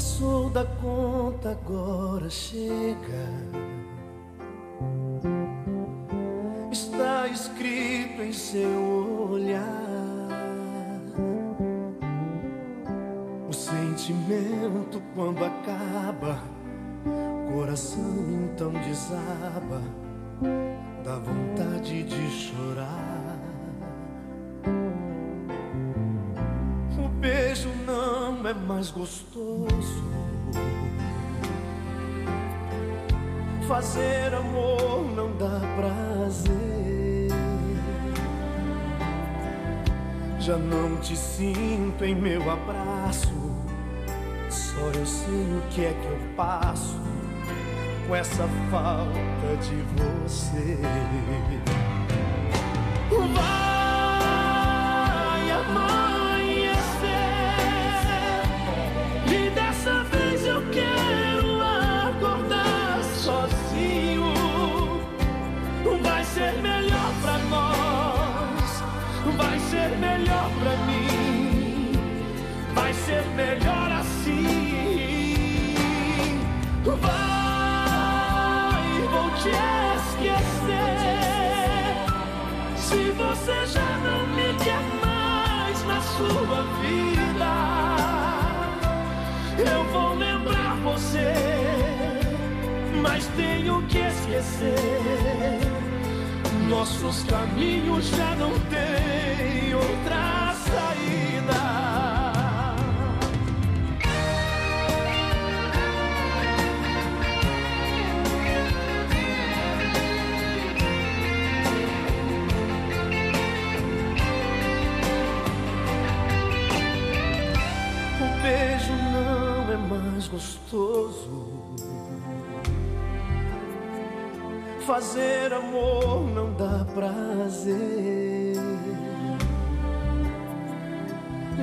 Passou da conta, agora chega. Está escrito em seu olhar. O sentimento quando acaba, coração então desaba, dá vontade de chorar. É mais gostoso. Fazer amor não dá prazer. Já não te sinto em meu abraço. Só eu sei o que é que eu passo com essa falta de você. Vai melhor pra mim, vai ser melhor assim. Vai, vou te esquecer. Se você já não me quer mais na sua vida, eu vou lembrar você, mas tenho que esquecer. Nossos caminhos já não têm outra saída. O beijo não é mais gostoso. Fazer amor não dá prazer.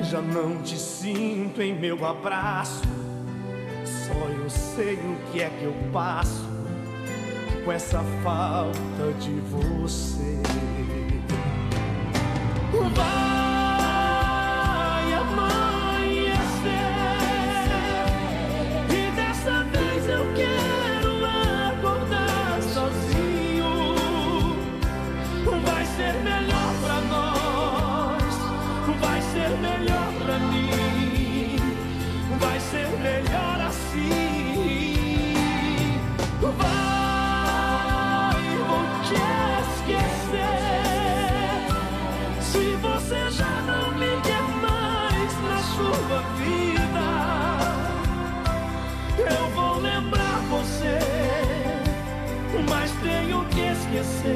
Já não te sinto em meu abraço. Só eu sei o que é que eu passo com essa falta de você. Vai Se você já não me quer mais na sua vida, eu vou lembrar você, mas tenho que esquecer.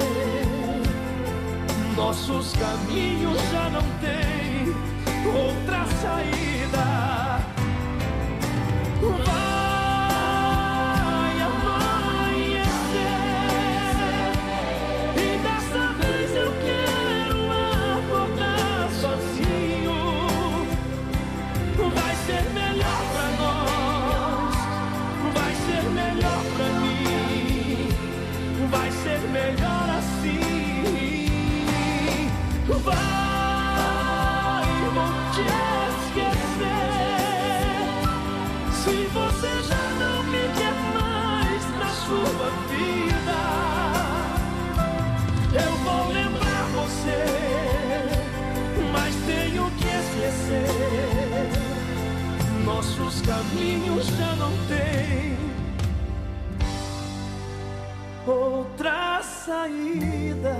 Nossos caminhos já não têm esquecer. Nossos caminhos já não têm outra saída.